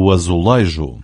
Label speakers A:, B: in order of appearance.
A: o azulejo.